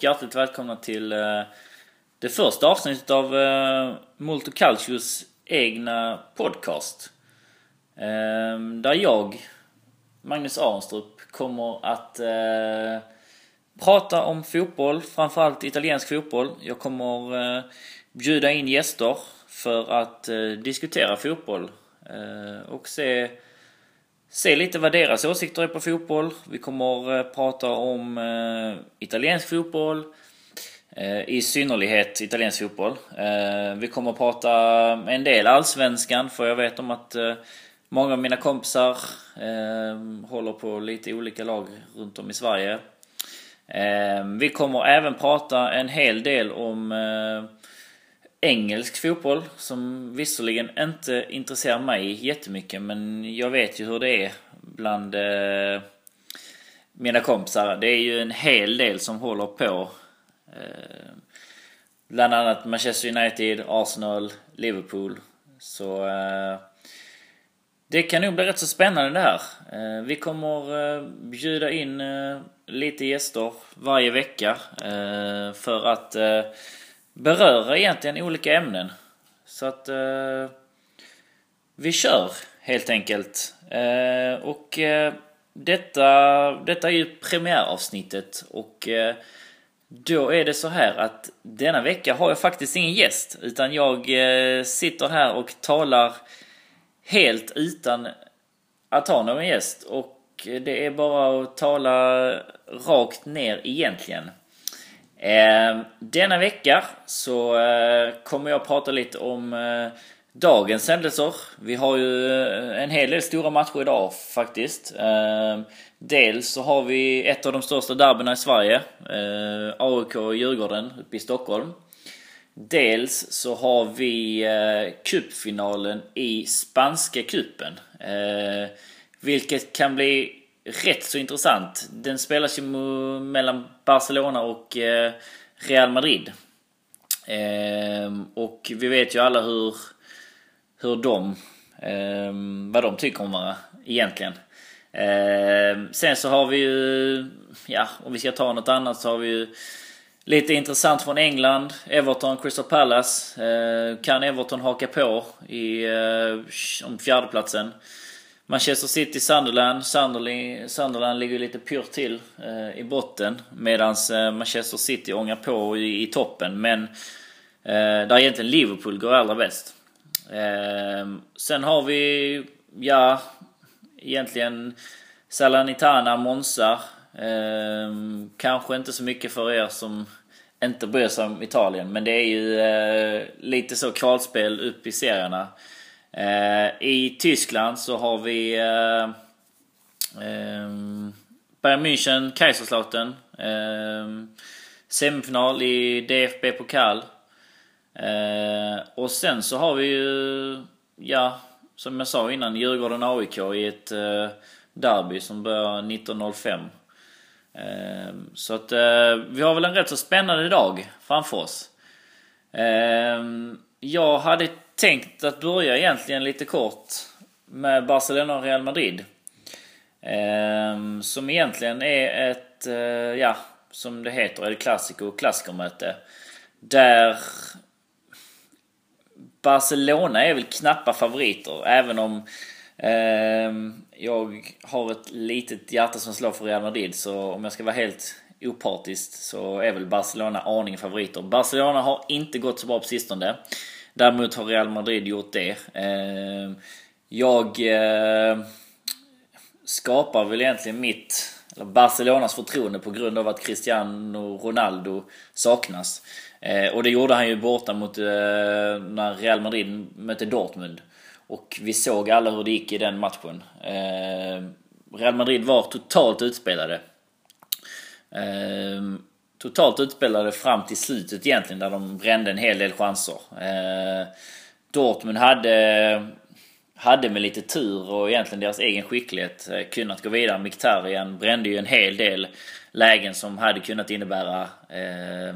och hjärtligt välkomna till eh, det första avsnittet av eh, Multicultures egna podcast. Eh, där jag, Magnus Arenstrup, kommer att eh, prata om fotboll, framförallt italiensk fotboll. Jag kommer eh, bjuda in gäster för att eh, diskutera fotboll och se se lite vad deras åsikter är på fotboll. Vi kommer eh, prata om eh, italiensk fotboll. Eh, I synnerlighet italiensk fotboll. Eh, vi kommer prata en del allsvenskan för jag vet om att eh, många av mina kompisar eh, håller på lite olika lag runt om i Sverige. Eh, vi kommer även prata en hel del om eh, engelsk fotboll som visserligen inte intresserar mig jättemycket men jag vet ju hur det är bland eh, mina kompisar. Det är ju en hel del som håller på. Eh, bland annat Manchester United, Arsenal, Liverpool. Så eh, det kan nog bli rätt så spännande det här. Eh, vi kommer eh, bjuda in eh, lite gäster varje vecka eh, för att eh, beröra egentligen olika ämnen. Så att eh, vi kör helt enkelt. Eh, och eh, detta, detta är ju premiäravsnittet och eh, då är det så här att denna vecka har jag faktiskt ingen gäst utan jag eh, sitter här och talar helt utan att ha någon gäst och eh, det är bara att tala rakt ner egentligen. Ehm, denna vecka så eh, kommer jag prata lite om eh, dagens händelser. Vi har ju eh, en hel del stora matcher idag faktiskt. Ehm, dels så har vi ett av de största derbyna i Sverige. AIK och Djurgården uppe i Stockholm. Dels så har vi cupfinalen i spanska kuppen. Ehm, vilket kan bli rätt så intressant. Den spelas ju mellan Barcelona och eh, Real Madrid. Ehm, och vi vet ju alla hur, hur de, ehm, vad de tycker om varandra egentligen. Ehm, sen så har vi ju, ja om vi ska ta något annat så har vi ju Lite intressant från England. Everton, Crystal Palace. kan Everton haka på i, eh, om fjärdeplatsen? Manchester City, Sunderland. Sunderland, Sunderland ligger lite pyrt till eh, i botten. Medan eh, Manchester City ångar på i, i toppen. Men eh, där egentligen Liverpool går allra bäst. Eh, sen har vi, ja, egentligen Salernitana, Monza. Eh, kanske inte så mycket för er som inte bryr sig om Italien. Men det är ju eh, lite så kvalspel upp i serierna. Eh, I Tyskland så har vi eh, eh, Bayern München, Kaiserslautern. Eh, semifinal i DFB Pokal. Eh, och sen så har vi ju, ja, som jag sa innan, Djurgården AIK i ett eh, derby som börjar 19.05. Eh, så att eh, vi har väl en rätt så spännande dag framför oss. Eh, jag hade tänkt att börja egentligen lite kort med Barcelona och Real Madrid. Eh, som egentligen är ett, eh, ja, som det heter, El Clasico klassikermöte. Där Barcelona är väl knappa favoriter, även om eh, jag har ett litet hjärta som slår för Real Madrid. Så om jag ska vara helt opartiskt så är väl Barcelona aning favoriter. Barcelona har inte gått så bra på sistone. Däremot har Real Madrid gjort det. Ehm, jag eh, skapar väl egentligen mitt, eller Barcelonas förtroende på grund av att Cristiano Ronaldo saknas. Eh, och det gjorde han ju borta mot eh, när Real Madrid mötte Dortmund. Och vi såg alla hur det gick i den matchen. Ehm, Real Madrid var totalt utspelade ehm, totalt utspelade fram till slutet egentligen där de brände en hel del chanser. Eh, Dortmund hade, hade med lite tur och egentligen deras egen skicklighet eh, kunnat gå vidare. Mkhitaryan brände ju en hel del lägen som hade kunnat innebära eh,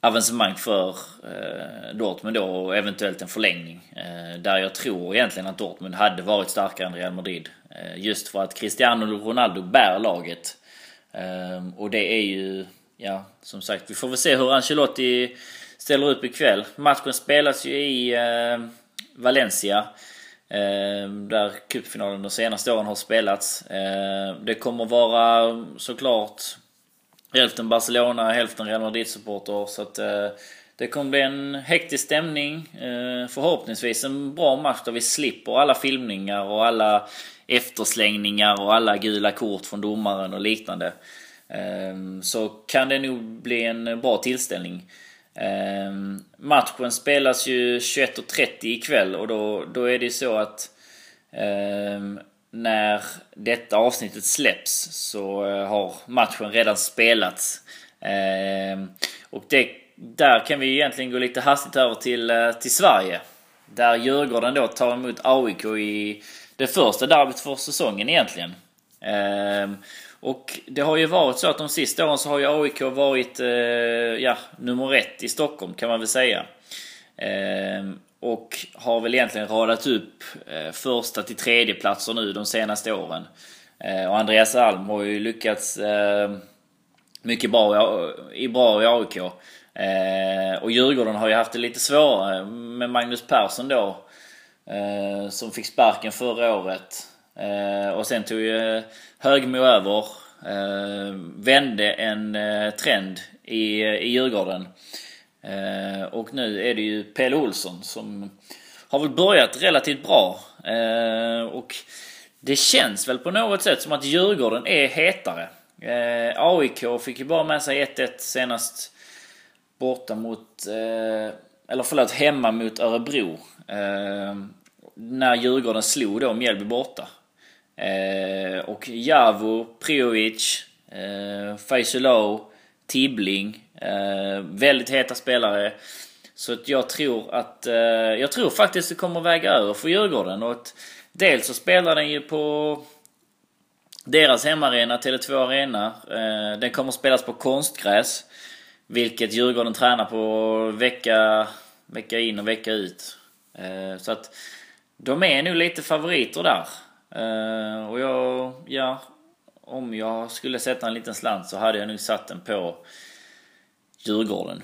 avancemang för eh, Dortmund då och eventuellt en förlängning. Eh, där jag tror egentligen att Dortmund hade varit starkare än Real Madrid. Eh, just för att Cristiano Ronaldo bär laget. Ehm, och det är ju, ja, som sagt, vi får väl se hur Ancelotti ställer upp ikväll. Matchen spelas ju i eh, Valencia. Eh, där cupfinalen de senaste åren har spelats. Eh, det kommer vara såklart hälften Barcelona, hälften Real Madrid-supporter. Så att eh, det kommer bli en hektisk stämning. Eh, förhoppningsvis en bra match där vi slipper alla filmningar och alla efterslängningar och alla gula kort från domaren och liknande. Ehm, så kan det nog bli en bra tillställning. Ehm, matchen spelas ju 21.30 ikväll och då, då är det så att ehm, när detta avsnittet släpps så eh, har matchen redan spelats. Och det, där kan vi egentligen gå lite hastigt över till, eh, till Sverige. Där Djurgården då tar emot AIK i det första derbyt för säsongen egentligen. Ehm, och det har ju varit så att de sista åren så har ju AIK varit eh, ja, nummer ett i Stockholm kan man väl säga. Ehm, och har väl egentligen radat upp eh, första till tredje platser nu de senaste åren. Ehm, och Andreas Alm har ju lyckats mycket bra i, bra i AIK. Eh, och Djurgården har ju haft det lite svårare med Magnus Persson då. Eh, som fick sparken förra året. Eh, och sen tog ju eh, Högmo över. Eh, vände en eh, trend i, i Djurgården. Eh, och nu är det ju Pelle Olsson som har väl börjat relativt bra. Eh, och det känns väl på något sätt som att Djurgården är hetare. Eh, AIK fick ju bara med sig 1-1 senast borta mot, eh, eller förlåt, hemma mot Örebro. Eh, när Djurgården slog då Mjällby borta. Eh, och Javo, Priovic, eh, Faisalou, Tibbling. Eh, väldigt heta spelare. Så att jag tror att... Eh, jag tror faktiskt det kommer väga över för Djurgården. Och att dels så spelar den ju på deras hemmaarena, Tele2 Arena. Eh, den kommer spelas på konstgräs. Vilket Djurgården tränar på vecka, vecka in och vecka ut. Eh, så att de är nog lite favoriter där. Eh, och jag, ja, om jag skulle sätta en liten slant så hade jag nog satt den på Djurgården.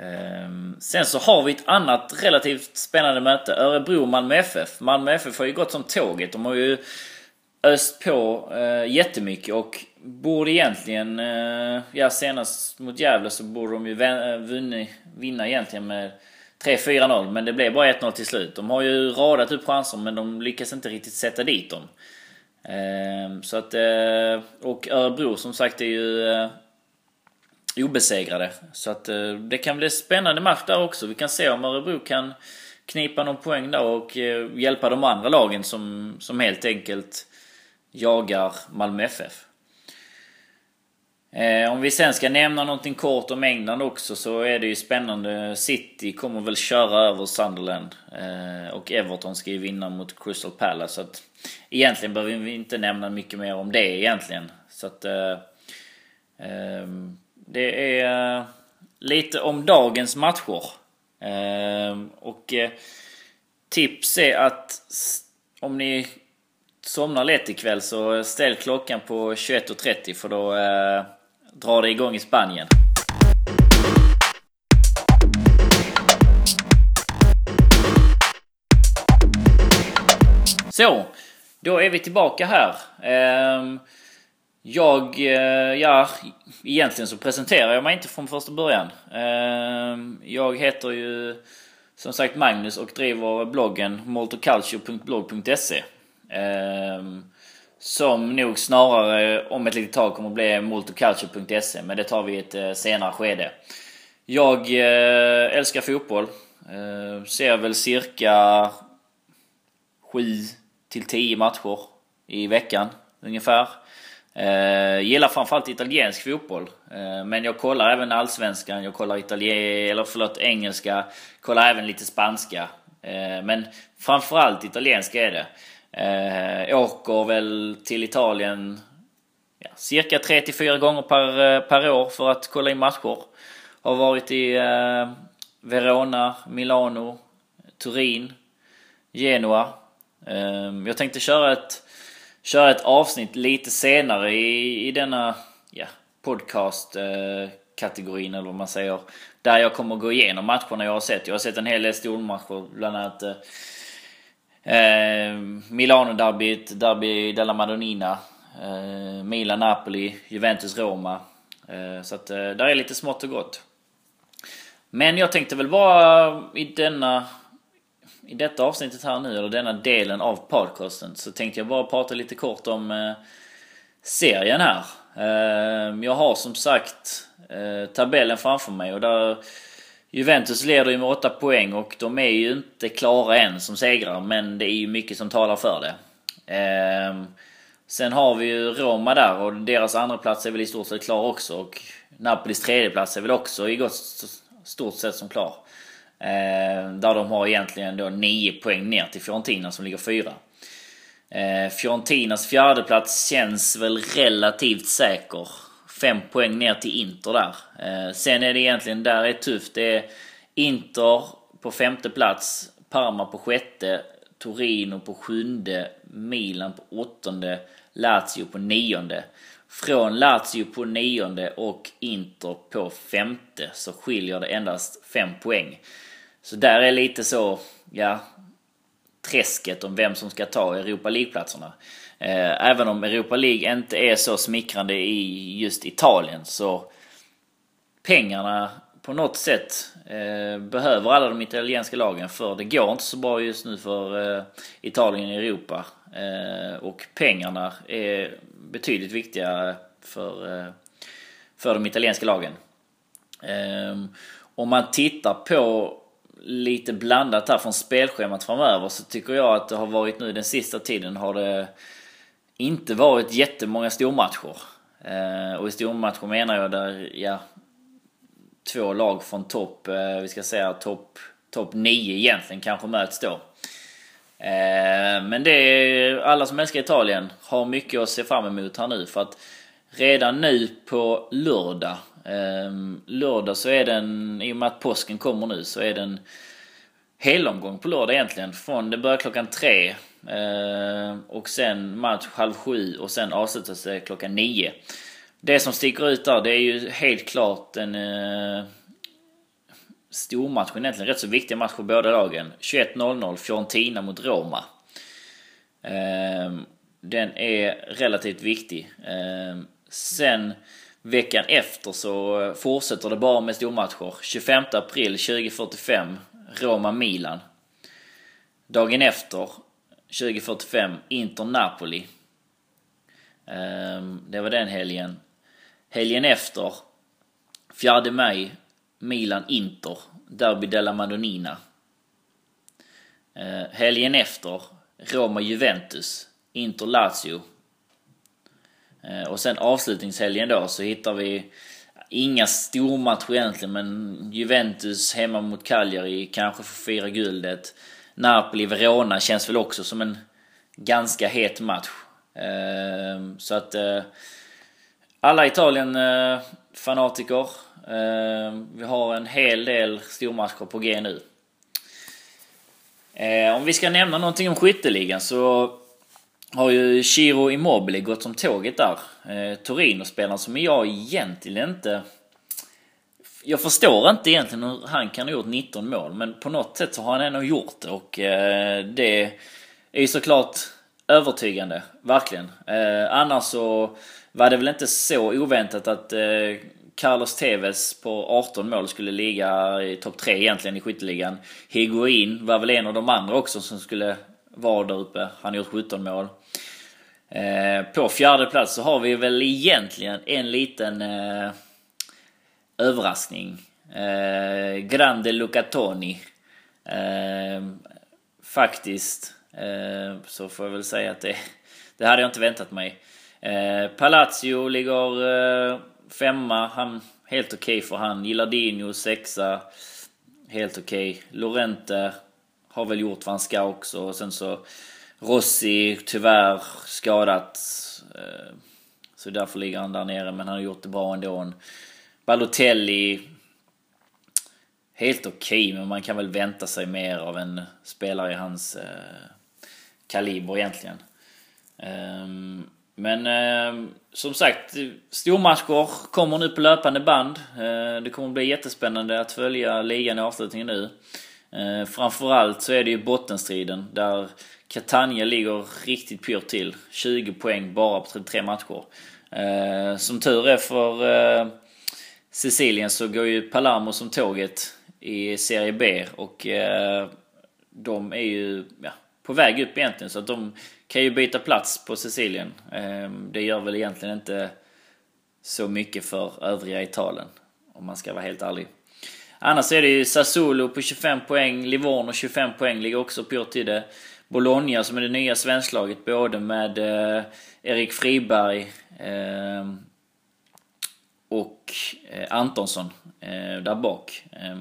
Ehm, sen så har vi ett annat relativt spännande möte. Örebro-Malmö FF. Malmö FF har ju gått som tåget. De har ju öst på eh, jättemycket och borde egentligen, eh, ja senast mot Gävle så borde de ju vinna, eh, vinna egentligen med 3-4-0 men det blev bara 1-0 till slut. De har ju radat upp chanser men de lyckas inte riktigt sätta dit dem. Eh, så att, eh, och Örebro som sagt är ju eh, obesegrade. Så att eh, det kan bli spännande match där också. Vi kan se om Örebro kan knipa någon poäng där och eh, hjälpa de andra lagen som, som helt enkelt jagar Malmö FF. Eh, om vi sen ska nämna någonting kort om England också så är det ju spännande. City kommer väl köra över Sunderland. Eh, och Everton ska ju vinna mot Crystal Palace. Så att egentligen behöver vi inte nämna mycket mer om det egentligen. Så att... Eh, det är lite om dagens matcher. Och tips är att om ni somnar lätt ikväll så ställ klockan på 21.30 för då eh, drar det igång i Spanien. Så, då är vi tillbaka här. Ehm, jag, eh, ja, egentligen så presenterar jag mig inte från första början. Ehm, jag heter ju som sagt Magnus och driver bloggen moltoculture.blog.se. Ehm, som nog snarare om ett litet tag kommer att bli multiculture.se men det tar vi i ett eh, senare skede. Jag eh, älskar fotboll. Ehm, ser väl cirka 7 till 10 matcher i veckan ungefär. Ehm, gillar framförallt italiensk fotboll. men jag kollar även allsvenskan, jag kollar italien, eller förlåt engelska, kollar även lite spanska. men framförallt italienska är det. Eh, åker väl till Italien ja, cirka 3-4 gånger per, eh, per år för att kolla in matcher. Har varit i eh, Verona, Milano, Turin, Genua. Eh, jag tänkte köra ett, köra ett avsnitt lite senare i, i denna ja, podcast-kategorin eller vad man säger. Där jag kommer gå igenom matcherna jag har sett. Jag har sett en hel del stormatcher, bland annat eh, eh, Milano-derbyt, Derby della Madonnina, eh, Milan-Napoli, Juventus-Roma. Eh, så att eh, där är lite smått och gott. Men jag tänkte väl bara i denna i detta avsnittet här nu, eller denna delen av podcasten, så tänkte jag bara prata lite kort om eh, serien här. Eh, jag har som sagt eh, tabellen framför mig och där Juventus leder ju med 8 poäng och de är ju inte klara än som segrare, men det är ju mycket som talar för det. Eh, sen har vi ju Roma där och deras andra plats är väl i stort sett klar också och Napolis tredje plats är väl också i gott stort sett som klar. Eh, där de har egentligen då 9 poäng ner till Fiorentina som ligger fyra. Eh, Fiorentinas fjärdeplats känns väl relativt säker. Fem poäng ner till Inter där. Eh, sen är det egentligen, där är tufft. Det är Inter på femte plats, Parma på sjätte, Torino på sjunde, Milan på åttonde, Lazio på nionde. Från Lazio på nionde och Inter på femte så skiljer det endast fem poäng. Så där är lite så, ja, träsket om vem som ska ta Europa League-platserna. Eh, även om Europa League inte är så smickrande i just Italien så pengarna på något sätt eh, behöver alla de italienska lagen för det går inte så bra just nu för eh, Italien i Europa. Eh, och pengarna är betydligt viktigare för, eh, för de italienska lagen. Eh, om man tittar på lite blandat här från spelschemat framöver så tycker jag att det har varit nu den sista tiden har det inte varit jättemånga stormatcher. Eh, och i stormatcher menar jag där, ja, två lag från topp, eh, vi ska säga topp top 9 egentligen kanske möts då. Eh, men det är, alla som älskar Italien har mycket att se fram emot här nu för att redan nu på lördag ehm, lördag så är den, i och med att påsken kommer nu, så är den helomgång på lördag egentligen. Från, det börjar klockan tre Eh, och sen match halv sju och sen avslutas det klockan nio. Det som sticker ut där, det är ju helt klart en eh, stormatch, egentligen rätt så viktig match för båda lagen. 21.00 Fiorentina mot Roma. Eh, den är relativt viktig. Eh, sen Veckan efter så fortsätter det bara med stormatcher. 25 april 2045 Roma-Milan. Dagen efter 2045 Inter-Napoli. Ehm, det var den helgen. Helgen efter 4 maj Milan-Inter. Derby della Madonnina. Ehm, helgen efter Roma-Juventus. Inter-Lazio. Ehm, och sen avslutningshelgen då så hittar vi inga stormatcher egentligen men Juventus hemma mot Cagliari kanske får fira guldet. Napoli-Verona känns väl också som en ganska het match. Ehm, så att eh, alla Italien-fanatiker, eh, ehm, vi har en hel del stormatcher på G nu. Eh, om vi ska nämna någonting om skytteligan så har ju Chiro Immobile gått som tåget där. Torino-spelaren som jag egentligen inte... Jag förstår inte egentligen hur han kan ha gjort 19 mål, men på något sätt så har han ändå gjort det och eh, det är ju såklart övertygande, verkligen. Eh, annars så var det väl inte så oväntat att eh, Carlos Tevez på 18 mål skulle ligga i topp 3 egentligen i skytteligan. Higuain var väl en av de andra också som skulle vara där uppe. Han har gjort 17 mål. Eh, på fjärde plats så har vi väl egentligen en liten eh, överraskning. Eh, Grande Lucatoni. Eh, faktiskt eh, så får jag väl säga att det, det hade jag inte väntat mig. Eh, Palazzo ligger eh, femma. Han, helt okej okay för han. Gillardino sexa. Helt okej. Okay. Lorente har väl gjort vad han ska också. Och sen så Rossi tyvärr skadat. Eh, så därför ligger han där nere, men han har gjort det bra ändå. Balotelli helt okej, okay, men man kan väl vänta sig mer av en spelare i hans eh, kaliber egentligen. Um, men eh, som sagt, stormatcher kommer nu på löpande band. Eh, det kommer bli jättespännande att följa ligan i avslutningen nu. Eh, framförallt så är det ju bottenstriden där Catania ligger riktigt pyrt till. 20 poäng bara på 33 matcher. Eh, som tur är för eh, Sicilien så går ju Palermo som tåget i Serie B och eh, de är ju ja, på väg upp egentligen så att de kan ju byta plats på Sicilien. Ehm, det gör väl egentligen inte så mycket för övriga Italien om man ska vara helt ärlig. Annars är det ju Sassuolo på 25 poäng, Livorno 25 poäng ligger också pyrt till det. Bologna som är det nya svensklaget både med eh, Erik Friberg eh, och eh, Antonsson eh, där bak. Eh,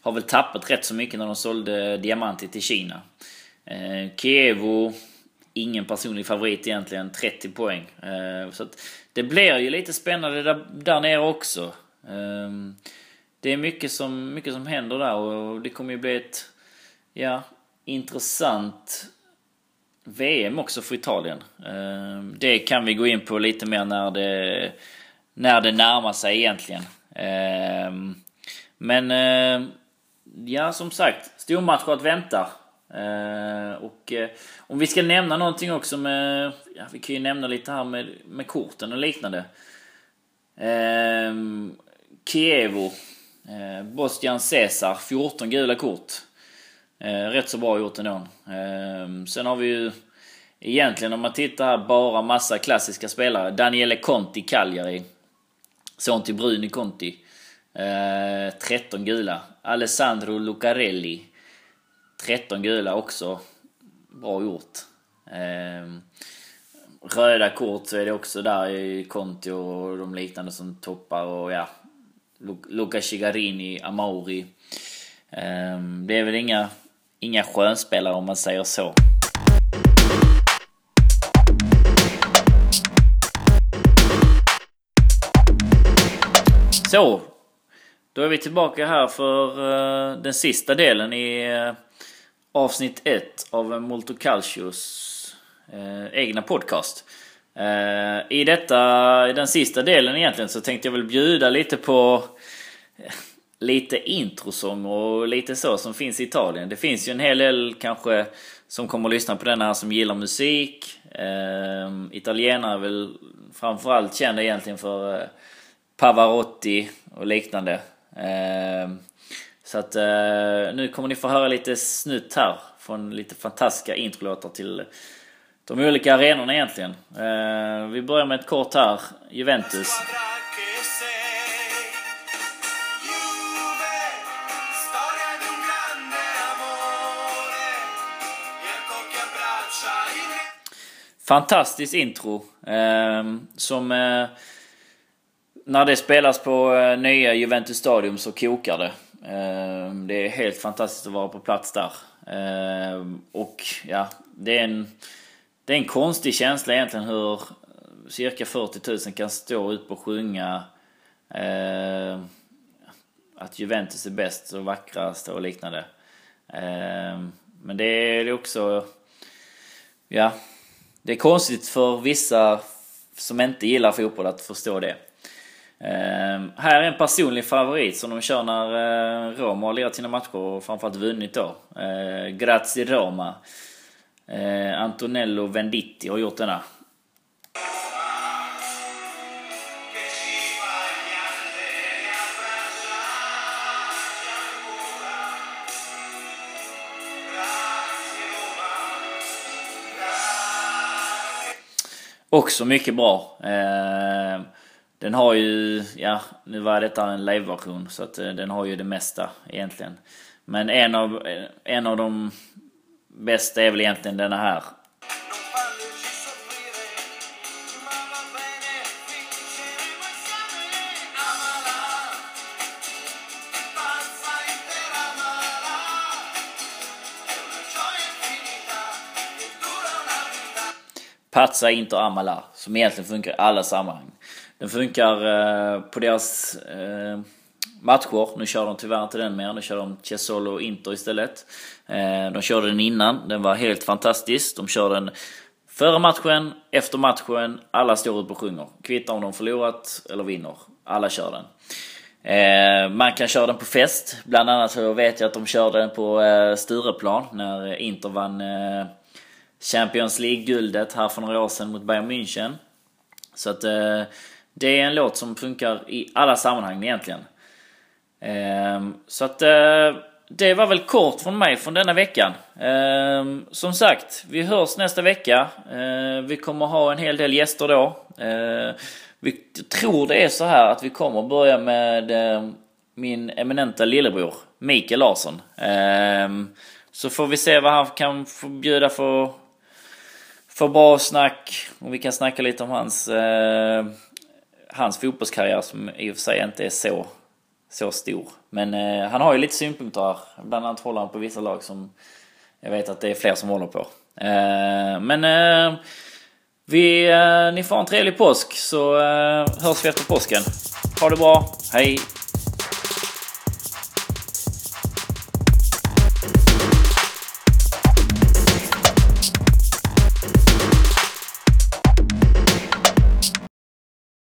har väl tappat rätt så mycket när de sålde Diamanti till Kina. Kievo, ingen personlig favorit egentligen, 30 poäng. Så att det blir ju lite spännande där, där nere också. Det är mycket som, mycket som händer där och det kommer ju bli ett ja, intressant VM också för Italien. Det kan vi gå in på lite mer när det, när det närmar sig egentligen. Ehm, men ehm, ja, som sagt, stormatcher att vänta. Ehm, och eh, om vi ska nämna någonting också med, ja, vi kan ju nämna lite här med, med korten och liknande. Kievo, eh, Bostian Cesar, 14 gula kort. Eh, rätt så bra gjort ändå. Sen har vi ju egentligen om man tittar här bara massa klassiska spelare. Daniele Conti, Cagliari. Son till Bruni Conti. Eh, 13 gula. Alessandro Lucarelli. 13 gula också. Bra gjort. Eh, röda kort så är det också där i Conti och de liknande som toppar och ja. Luca Cigarini, Amauri. Eh, det är väl inga, inga skönspelare om man säger så. Så, då är vi tillbaka här för uh, den sista delen i uh, avsnitt 1 av Multocalcios uh, eh, egna podcast. I detta, i den sista delen egentligen så tänkte jag väl bjuda lite på lite introsång och lite så som finns i Italien. Det finns ju en hel del kanske som kommer att lyssna på den här som gillar musik. italienare är väl framförallt kända egentligen för Pavarotti och liknande. Ehm, så att eh, nu kommer ni få höra lite snutt här från lite fantastiska introlåtar till de olika arenorna egentligen. Ehm, vi börjar med ett kort här, Juventus. Fantastiskt intro. Ehm, som eh, när det spelas på eh, nya Juventus Stadium så kokar det. Eh, det är helt fantastiskt att vara på plats där. Eh, och ja, det är en, det är en konstig känsla egentligen hur cirka 40 000 kan stå ut och sjunga att Juventus är bäst och vackrast och liknande. Men det är också... Ja, det är konstigt för vissa som inte gillar fotboll att förstå det. Eh, här är en personlig favorit som de kör när eh, Roma har lirat sina matcher och framförallt vunnit då. Eh, Grazie Roma. Eh, Antonello Venditti har gjort denna. Också mycket bra. Eh, den har ju, ja, nu var detta en live-version så att eh, den har ju det mesta egentligen. Men en av, eh, en av de bästa är väl egentligen denna här. Pazza Inter Amala, som egentligen funkar i alla sammanhang. Den funkar eh, på deras eh, matcher. Nu kör de tyvärr inte den mer. Nu kör de Chesolo och Inter istället. Eh, de körde den innan. Den var helt fantastisk. De kör den Före matchen, efter matchen, alla står upp och sjunger. Kvittar om de förlorat eller vinner. Alla kör den. Man kan köra den på fest. Bland annat så vet jag att de körde den på Stureplan när Inter vann Champions League-guldet här för några år sedan mot Bayern München. Så att eh, det är en låt som funkar i alla sammanhang egentligen. Ehm, så att eh, det var väl kort från mig från denna veckan. Ehm, som sagt, vi hörs nästa vecka. Ehm, vi kommer ha en hel del gäster då. Vi tror det är så här att vi kommer börja med min eminenta lillebror Mikael Larsson. Så får vi se vad han kan få bjuda för, för bra snack. Och vi kan snacka lite om hans, hans fotbollskarriär som i och för sig inte är så så stor. Men eh, han har ju lite synpunkter här. Bland annat håller han på vissa lag som jag vet att det är fler som håller på. Eh, men eh, vi, eh, ni får en trevlig påsk så eh, hörs vi efter påsken. Ha det bra, hej!